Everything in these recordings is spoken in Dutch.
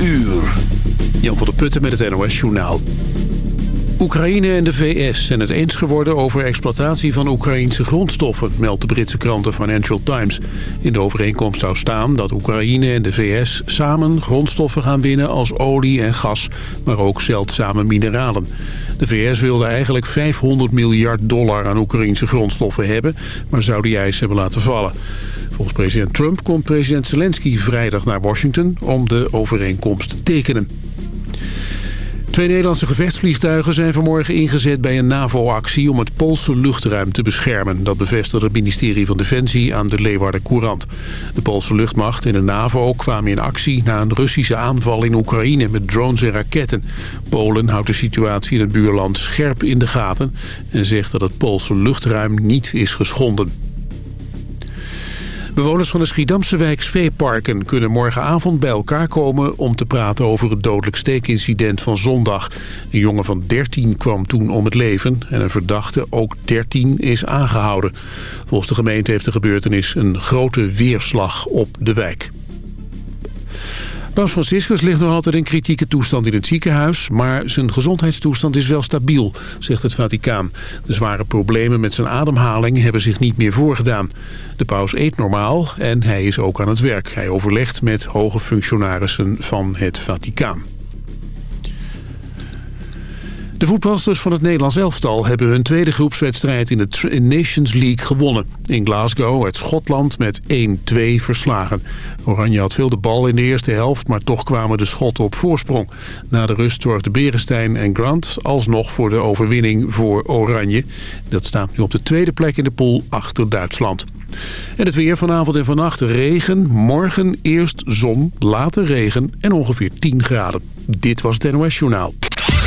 uur. Jan van der Putten met het NOS Journaal. Oekraïne en de VS zijn het eens geworden over exploitatie van Oekraïnse grondstoffen, meldt de Britse krant The Financial Times. In de overeenkomst zou staan dat Oekraïne en de VS samen grondstoffen gaan winnen als olie en gas, maar ook zeldzame mineralen. De VS wilde eigenlijk 500 miljard dollar aan Oekraïnse grondstoffen hebben, maar zou die eis hebben laten vallen. Volgens president Trump komt president Zelensky vrijdag naar Washington om de overeenkomst te tekenen. Twee Nederlandse gevechtsvliegtuigen zijn vanmorgen ingezet bij een NAVO-actie om het Poolse luchtruim te beschermen. Dat bevestigt het ministerie van Defensie aan de Leeuwarden Courant. De Poolse luchtmacht en de NAVO kwamen in actie na een Russische aanval in Oekraïne met drones en raketten. Polen houdt de situatie in het buurland scherp in de gaten en zegt dat het Poolse luchtruim niet is geschonden. Bewoners van de Schiedamse wijk Sveeparken kunnen morgenavond bij elkaar komen om te praten over het dodelijk steekincident van zondag. Een jongen van 13 kwam toen om het leven en een verdachte, ook 13, is aangehouden. Volgens de gemeente heeft de gebeurtenis een grote weerslag op de wijk. Paus Franciscus ligt nog altijd in kritieke toestand in het ziekenhuis... maar zijn gezondheidstoestand is wel stabiel, zegt het Vaticaan. De zware problemen met zijn ademhaling hebben zich niet meer voorgedaan. De paus eet normaal en hij is ook aan het werk. Hij overlegt met hoge functionarissen van het Vaticaan. De voetbalsters van het Nederlands elftal hebben hun tweede groepswedstrijd in de Nations League gewonnen. In Glasgow werd Schotland met 1-2 verslagen. Oranje had veel de bal in de eerste helft, maar toch kwamen de Schotten op voorsprong. Na de rust zorgden Berenstein en Grant alsnog voor de overwinning voor Oranje. Dat staat nu op de tweede plek in de pool achter Duitsland. En het weer vanavond en vannacht regen, morgen eerst zon, later regen en ongeveer 10 graden. Dit was het NOS Journaal.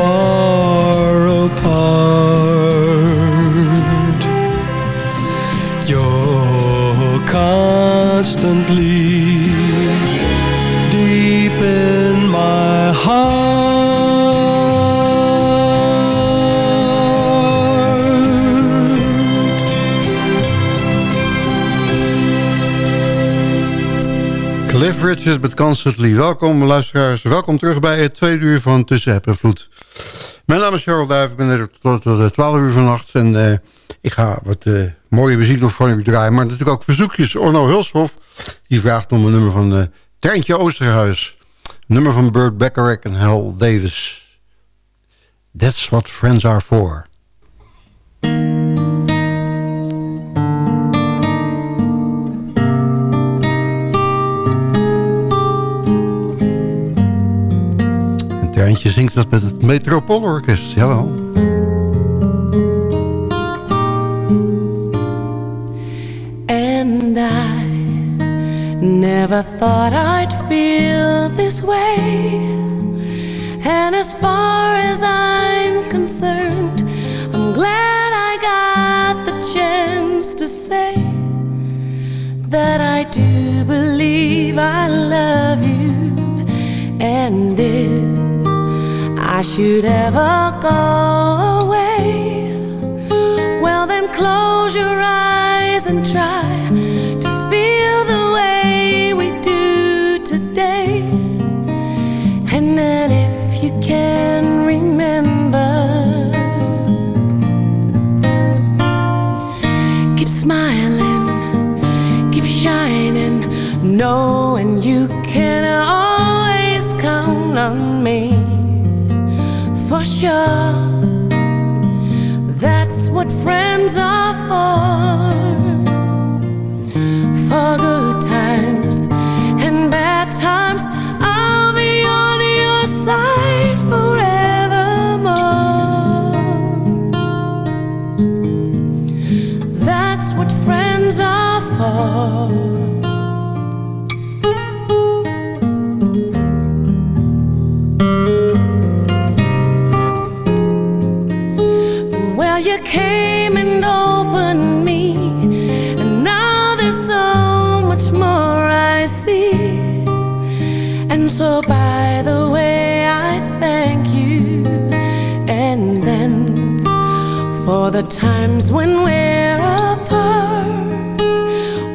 far apart. You're constantly deep in my heart Cliff Richards met Constantly. Welkom luisteraars, welkom terug bij het tweede uur van Tussen App en Vloed. Mijn naam is Charles Duijf, ik ben er tot, tot 12 uur vannacht en uh, ik ga wat uh, mooie muziek nog voor u draaien. Maar natuurlijk ook verzoekjes. Orno Hulshoff, die vraagt om een nummer van uh, Treintje Oosterhuis. nummer van Burt Bacharach en Hal Davis. That's what friends are for. Treintje zingt dat met het jawel. And I never thought I'd feel this way. And as far as I'm concerned, I'm glad I got the chance to say that I do believe I love you. And if I should ever go away, well, then close your eyes and try to feel the way we do today. And then if you can remember, keep smiling, keep shining, knowing for sure. That's what friends are. For the times when we're apart.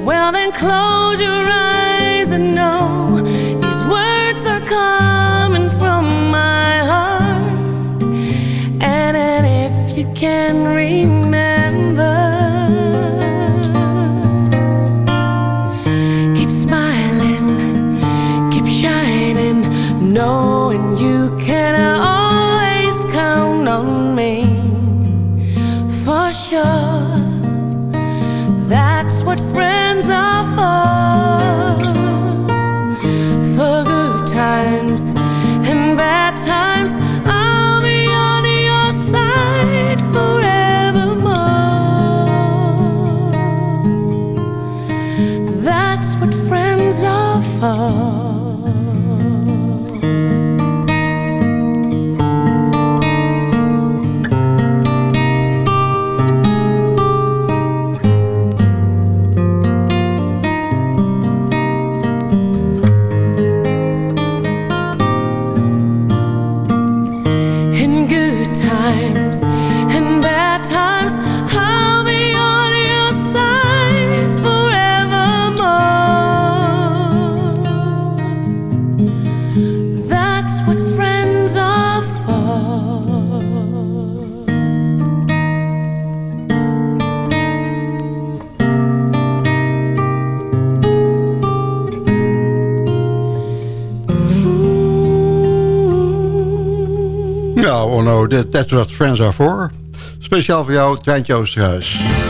Well, then close your eyes and know these words are coming from my heart. And then if you can remember, That, that's what friends are for. Speciaal voor jou, Treintje Oosterhuis.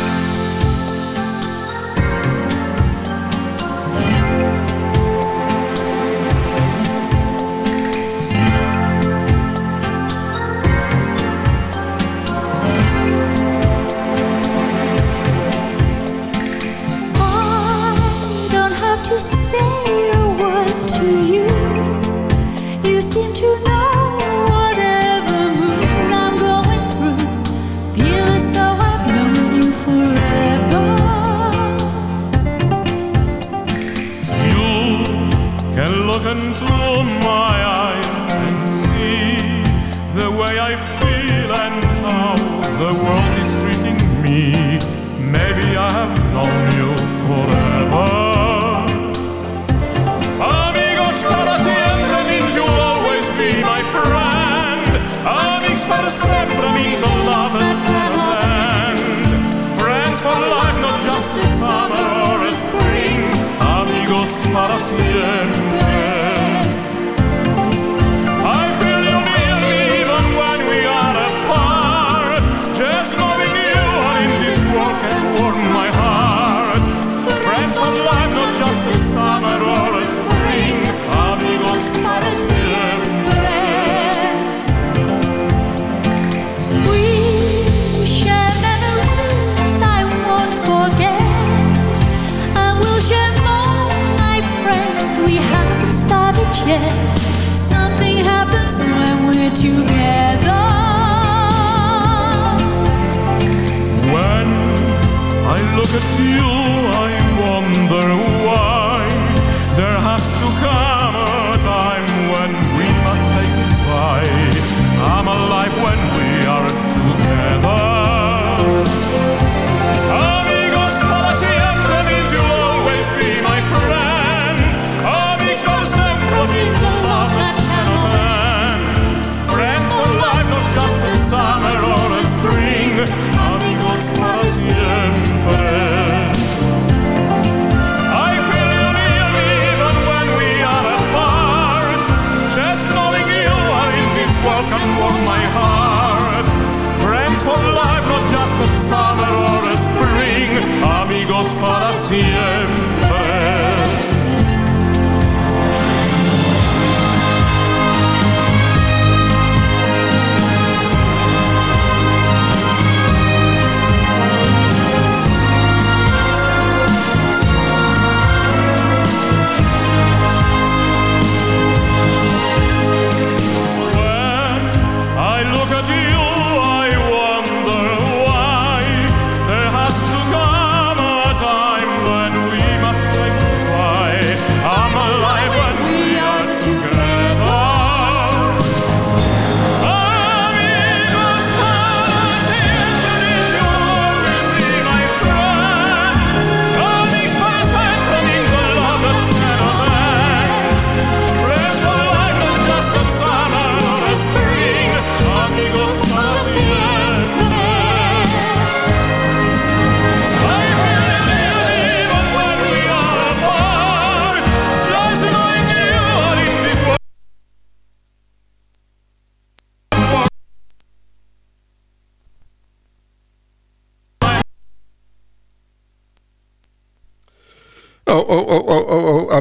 and true. que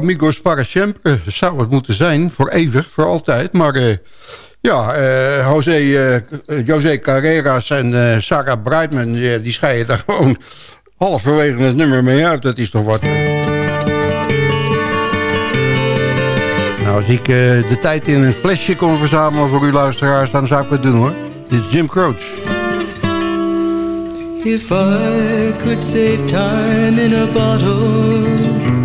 amigos para siempre zou het moeten zijn. Voor eeuwig, voor altijd. Maar eh, ja, eh, José, eh, José Carreras en eh, Sarah Brightman... die, scheiden daar gewoon halverwege het nummer mee uit. Dat is toch wat... Nou, als ik eh, de tijd in een flesje kon verzamelen voor uw luisteraars... dan zou ik het doen, hoor. Dit is Jim Croce. If I could save time in a bottle,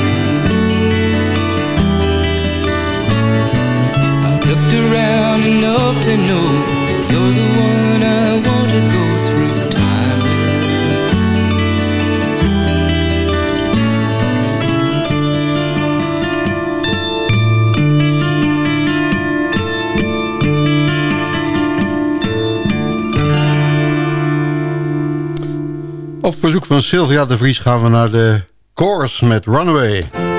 looked around enough to know You're the one I want to go through time Op verzoek van Sylvia de Vries gaan we naar de chorus met Runaway.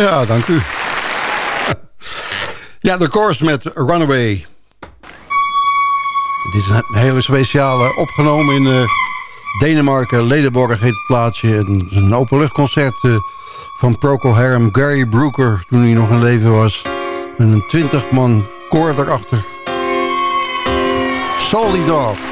Ja, dank u. Ja, de koers met Runaway. Dit is een hele speciale, opgenomen in eh, Denemarken. Lederborg heet het plaatsje. Een, een openluchtconcert eh, van Procol Harum, Gary Brooker... toen hij nog in leven was. Met een 20-man koor erachter. Solidar.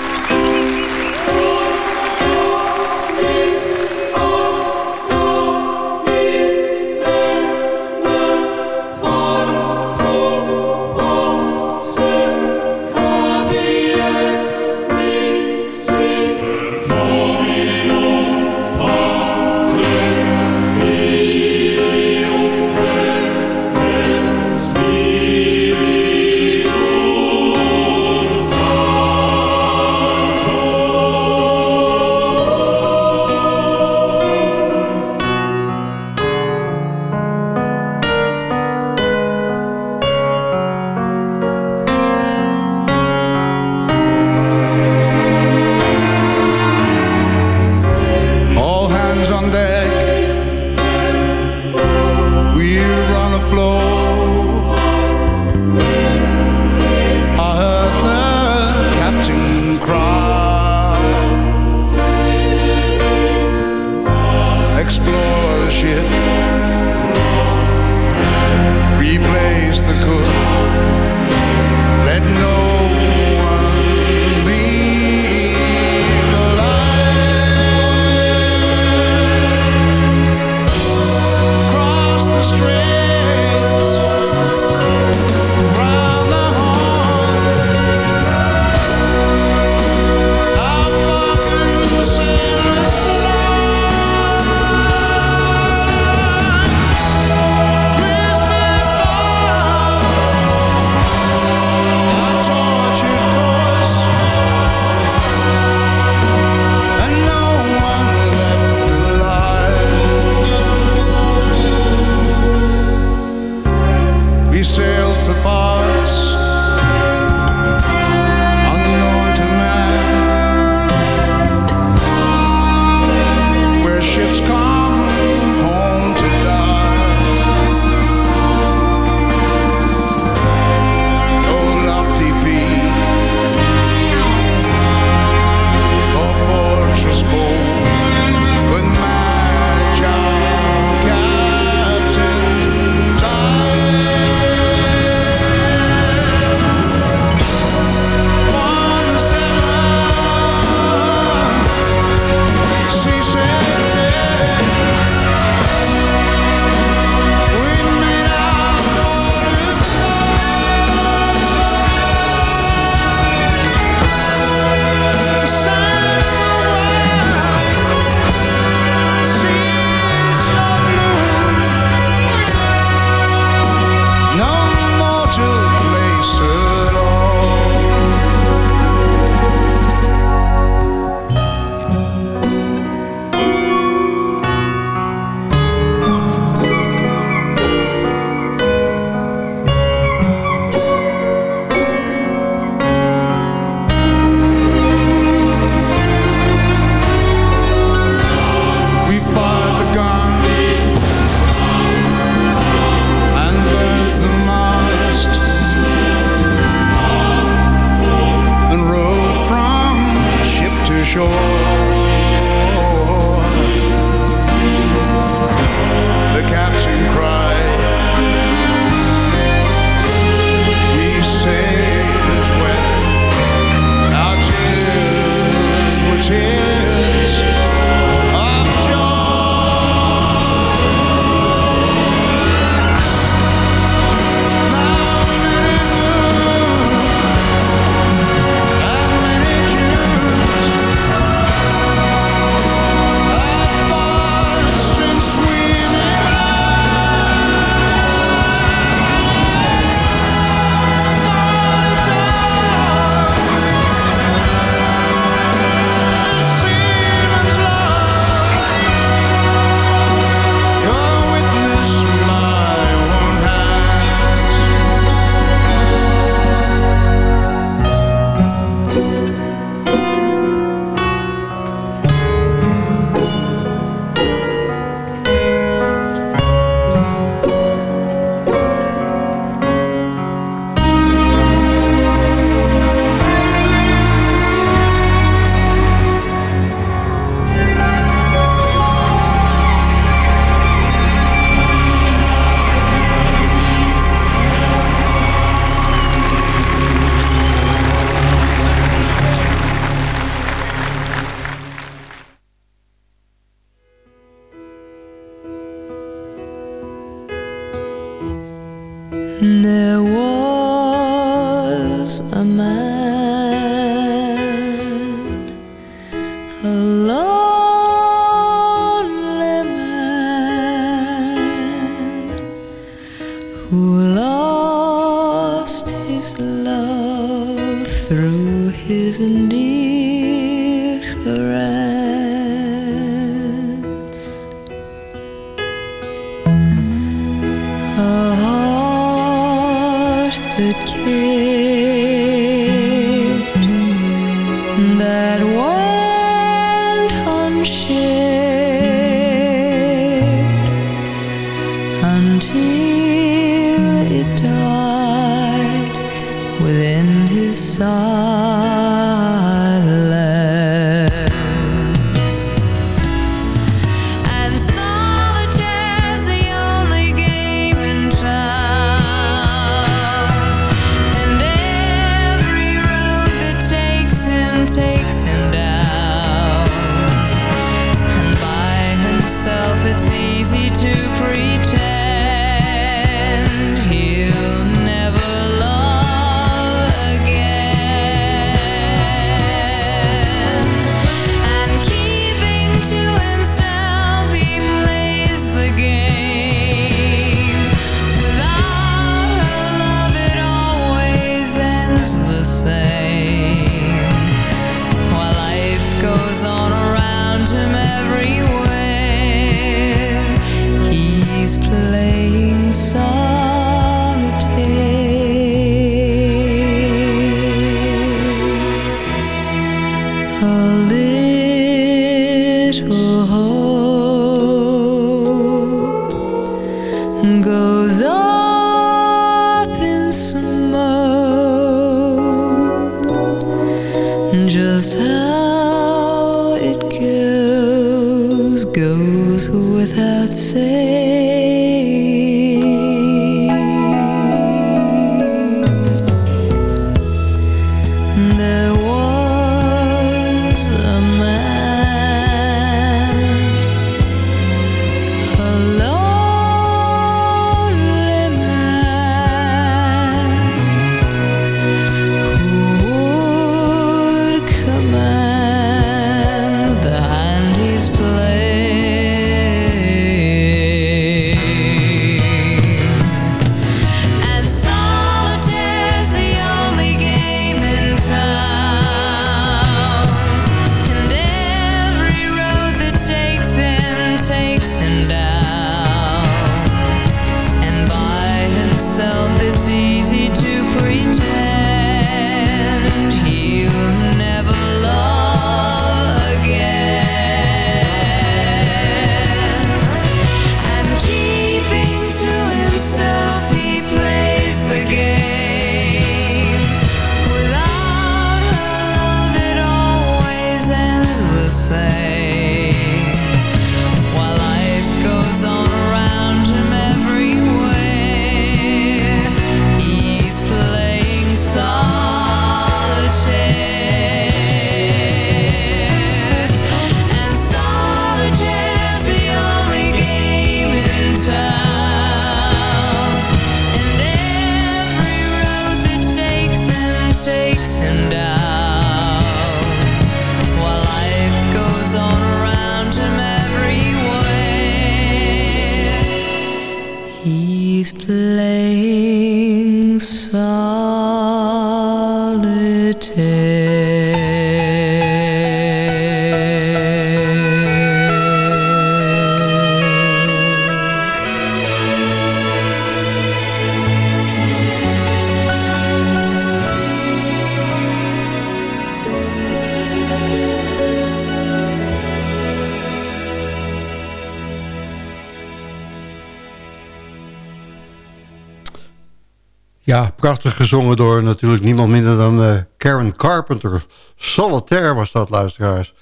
prachtig gezongen door natuurlijk niemand minder dan eh, Karen Carpenter. Solitaire was dat, luisteraars.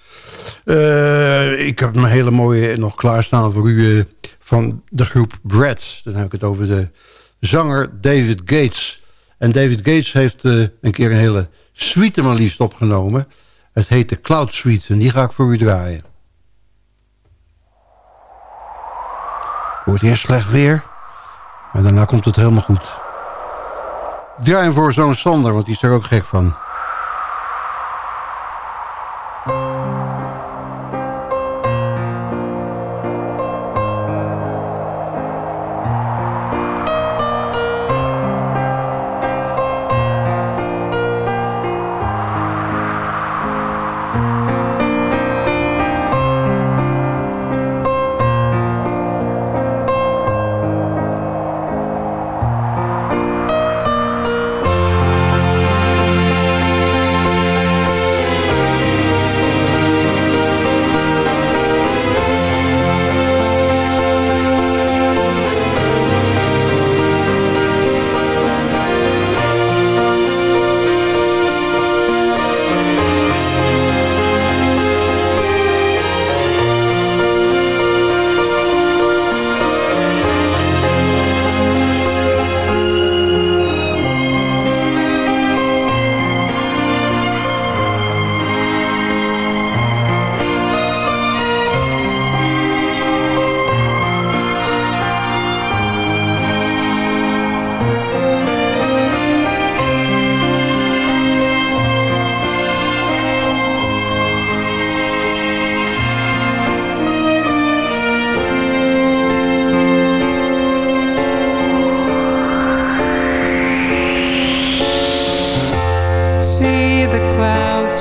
Eh, ik heb een hele mooie nog klaarstaan voor u eh, van de groep Brad. Dan heb ik het over de zanger David Gates. En David Gates heeft een keer een hele suite maar liefst opgenomen. Het heet de Cloud Suite en die ga ik voor u draaien. Wordt eerst slecht weer, maar daarna komt het helemaal goed. Draai voor zo'n Sander, want die is er ook gek van.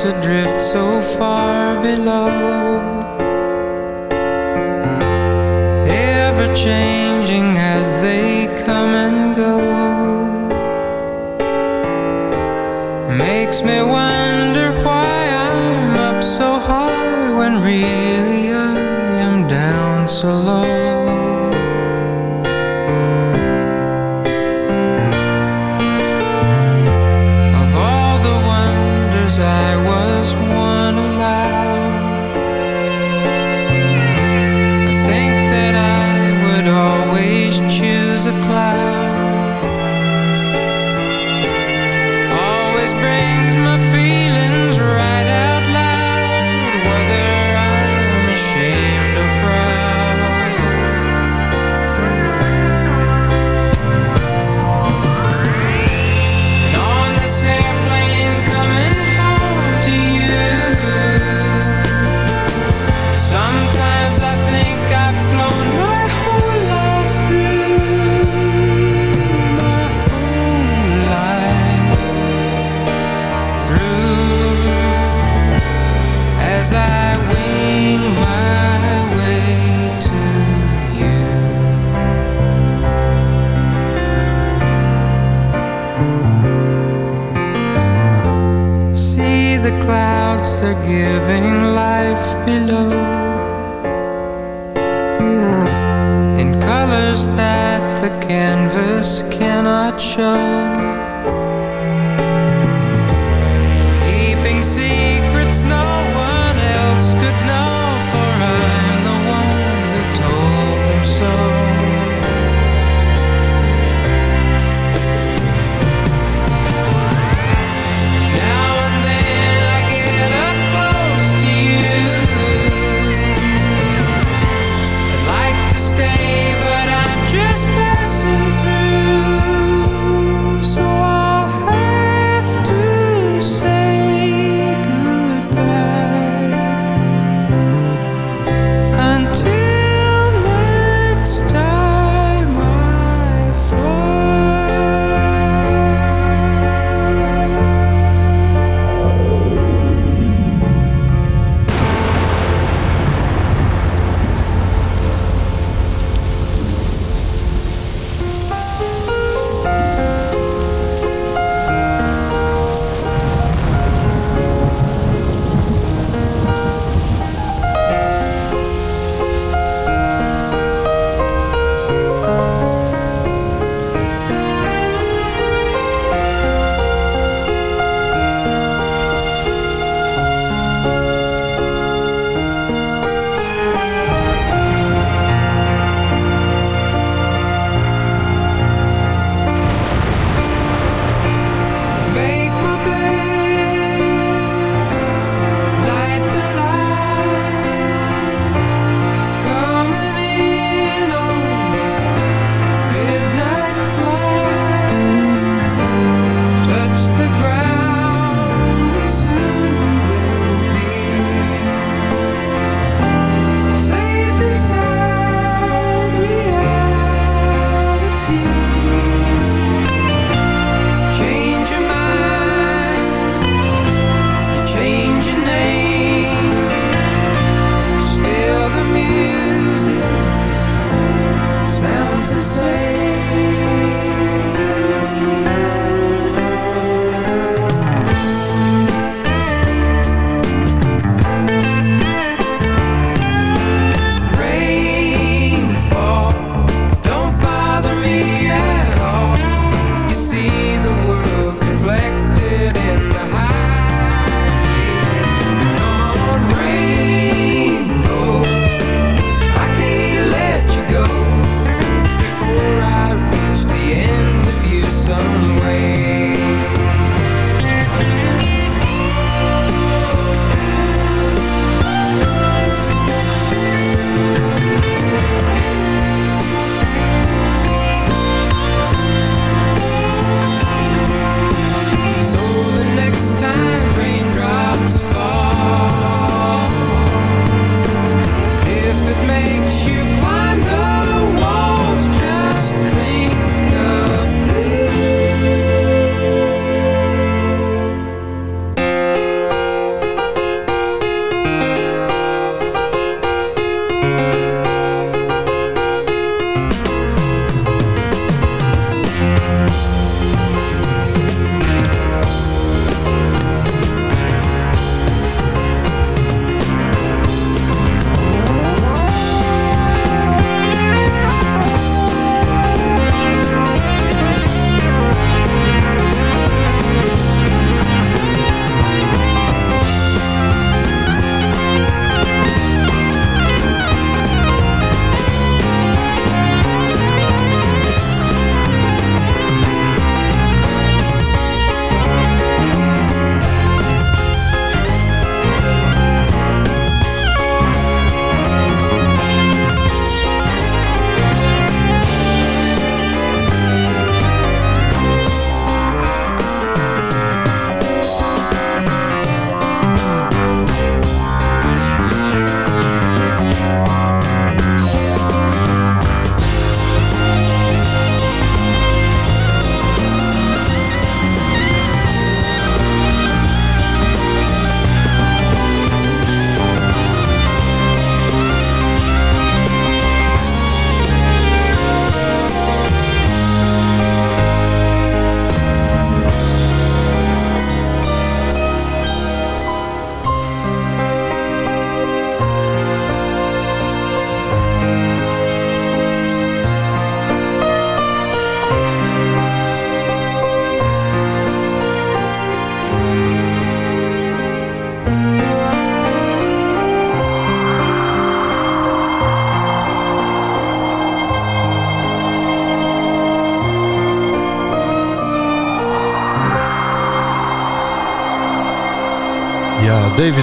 Adrift so far below. Ever cannot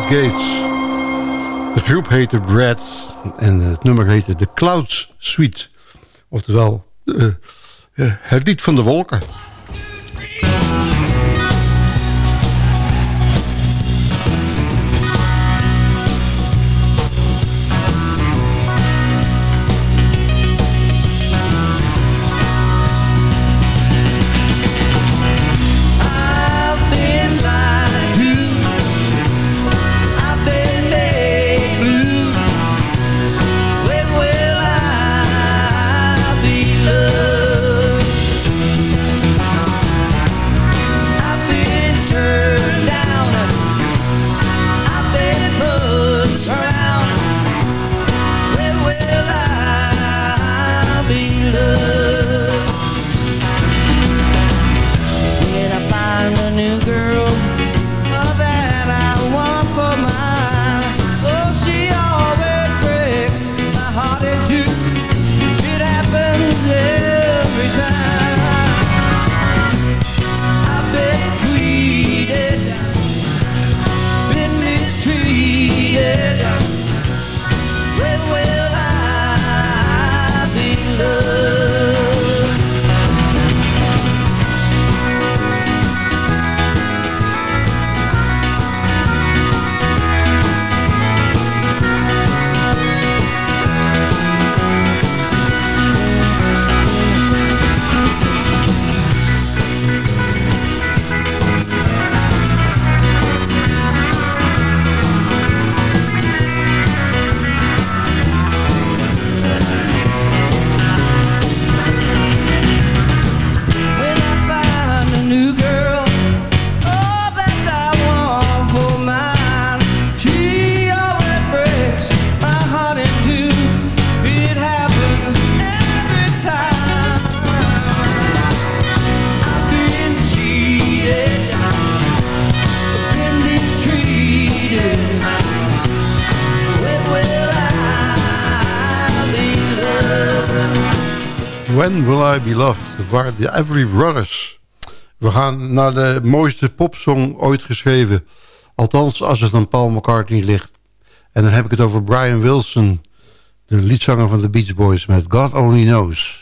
Gates. De groep heette Brad en het nummer heette The Clouds Suite. Oftewel, uh, het lied van de wolken. When Will I Be Loved? Waren de Every Brothers. We gaan naar de mooiste popsong ooit geschreven. Althans, als het aan Paul McCartney ligt. En dan heb ik het over Brian Wilson. De liedzanger van de Beach Boys met God Only Knows.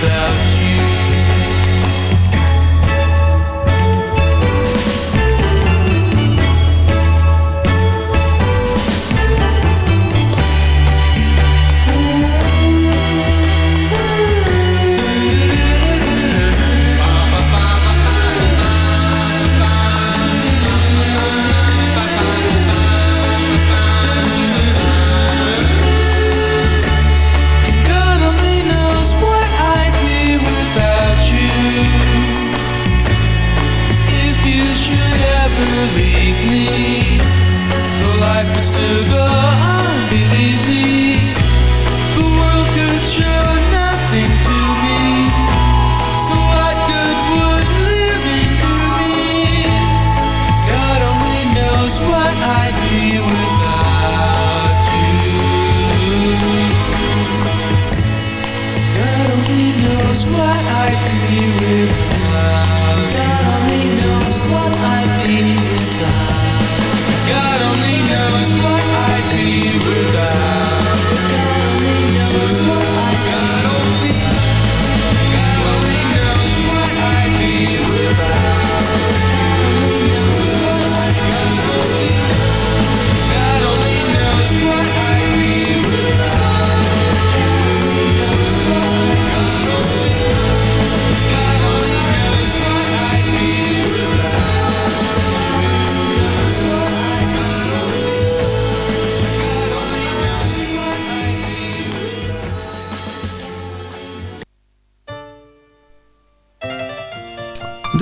without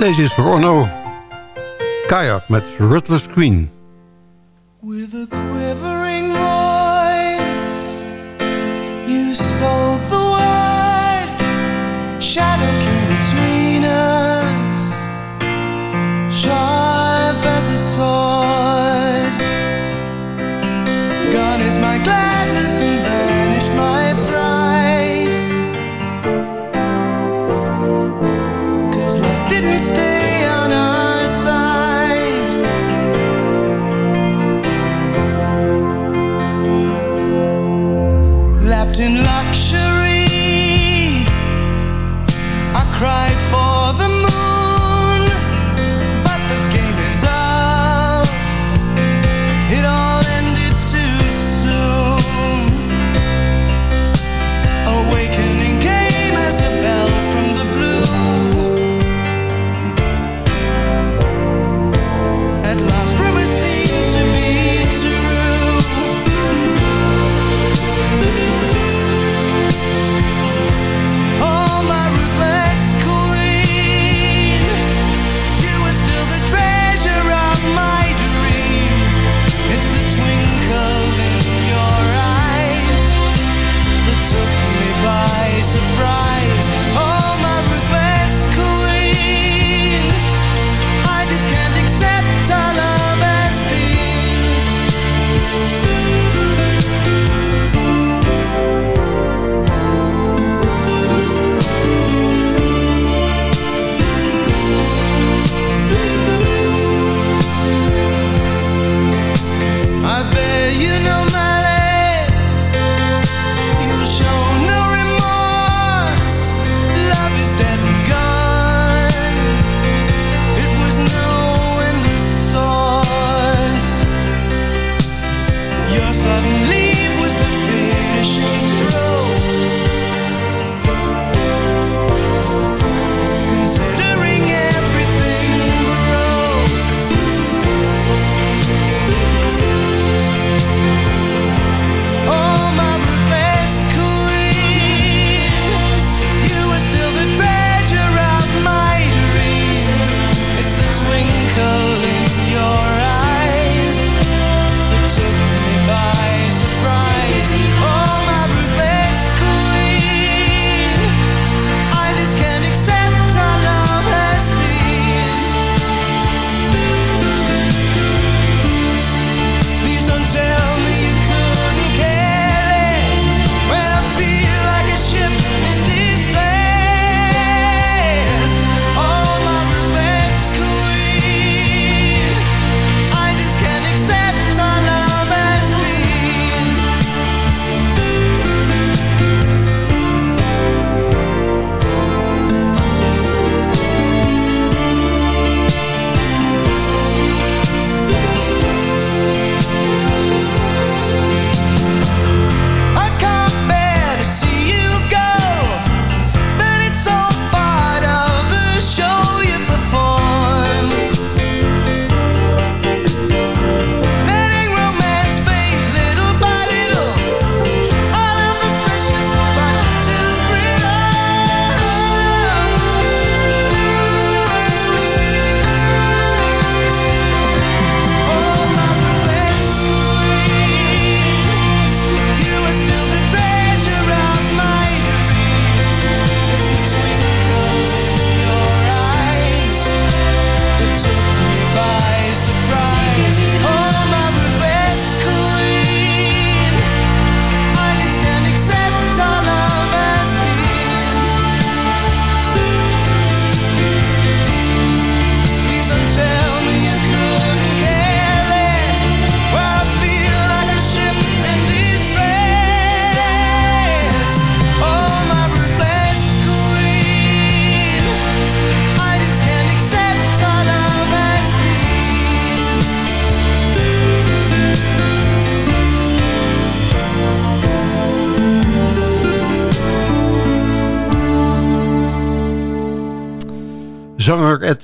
deze is Ronno Kajak met Ruthless Queen.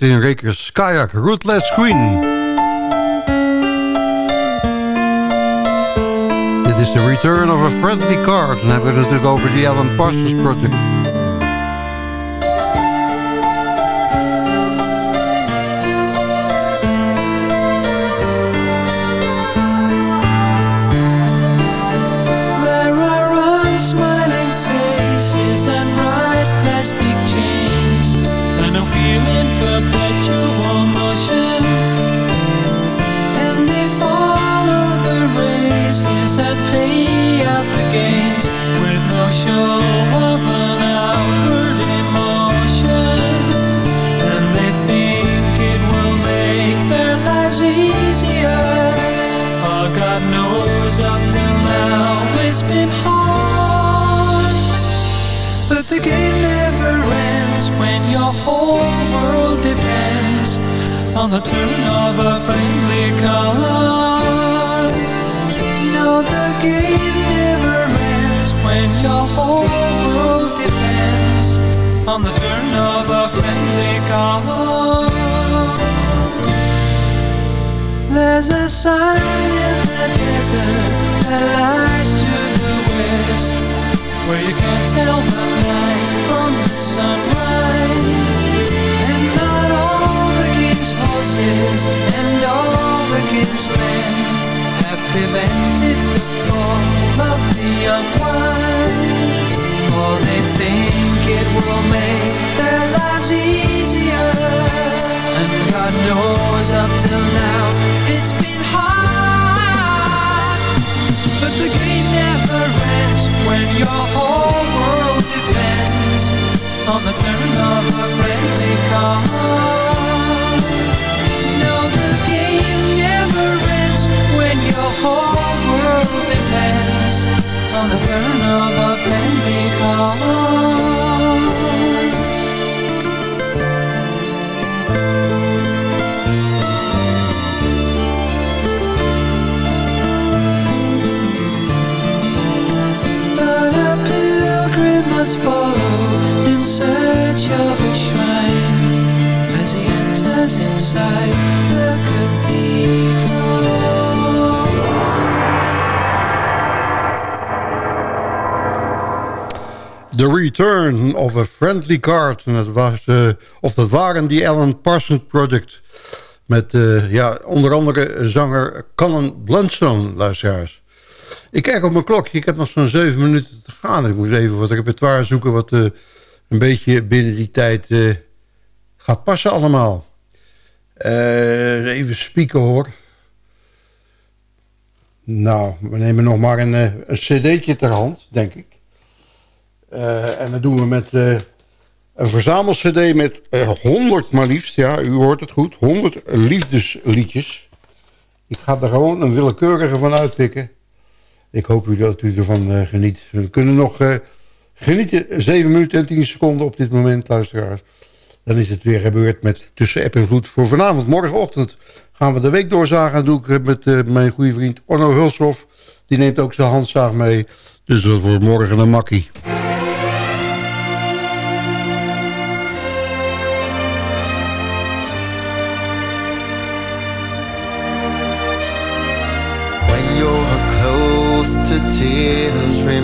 Martin Rekers, Kayak, Rootless Queen. Dit is The Return of a Friendly Card. Dan hebben we het natuurlijk over The Alan Parsons Project. Will make their lives easier. And God knows up till now it's been hard. But the game never ends when your whole world depends On the turn of a friendly card No, the game never ends when your whole world depends On the turn of a friendly card follow in search of a shrine as he enters inside the cathedral. The Return of a Friendly Card. En dat, eh, of dat waren die Alan Parsons Project. Met eh, ja, onder andere zanger Colin Blunstone, luisteraars. Ik kijk op mijn klokje, ik heb nog zo'n zeven minuten te gaan. Ik moet even wat repertoire zoeken wat eh, een beetje binnen die tijd eh, gaat passen allemaal. Eh, even spieken hoor. Nou, we nemen nog maar een, een cd'tje ter hand, denk ik. En dat doen we met een verzamel-cd met eh, 100 maar liefst. Ja, u hoort het goed. 100 liefdesliedjes. Ik ga er gewoon een willekeurige van uitpikken. Ik hoop u dat u ervan eh, geniet. We kunnen nog eh, genieten. 7 minuten en 10 seconden op dit moment, luisteraars. Dan is het weer gebeurd met Tussen App en Vloed. Voor vanavond, morgenochtend, gaan we de week doorzagen. Dat doe ik eh, met mijn goede vriend Orno Hulshoff. Die neemt ook zijn handzaag mee. Dus dat wordt morgen een makkie.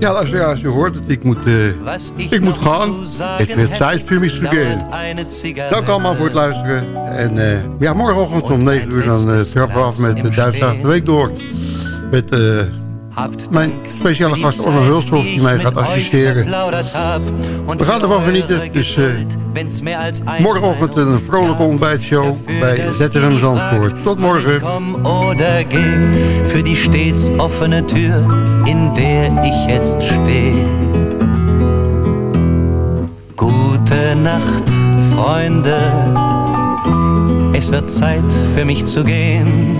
Ja, luisteraars, je hoort het. Ik moet, uh, ik moet gaan. Het werd tijd voor. Dank allemaal voor het luisteren. En uh, ja, morgenochtend om Und 9 uur dan uh, letztes trappen we af met de Duitsdag de. Week door. Met Habt mijn speciale gast Orno Zeit, Hulshoff die mij gaat assisteren. We gaan ervan genieten. Dus uh, morgenochtend een vrolijke ontbijtshow bij ZFM Zandvoort. Tot morgen. Für die stets offene Tür, in der ich jetzt stehe. Gute Nacht, Freunde. Es wird Zeit für mich zu gehen.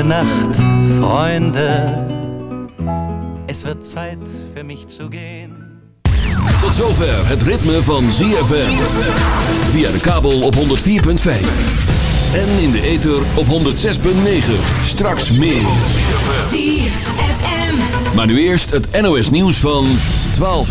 Gute Nacht, Freunde. Es wird Zeit für mich zu gehen. Tot zover het ritme van ZFM. Via de kabel op 104.5. En in de ether op 106.9. Straks meer. ZFM. Maar nu eerst het NOS nieuws van 12 uur.